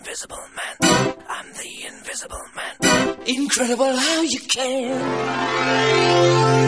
invisible man. I'm the invisible man. Incredible how you can.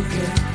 Okay.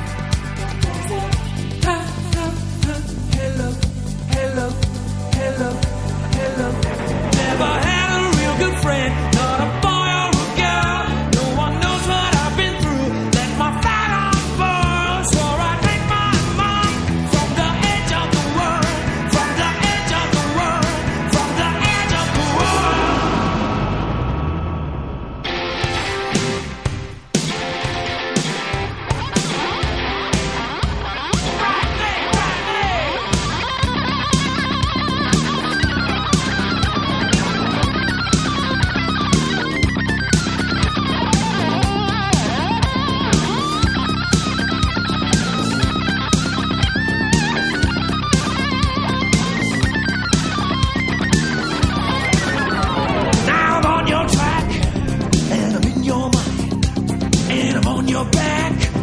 your back.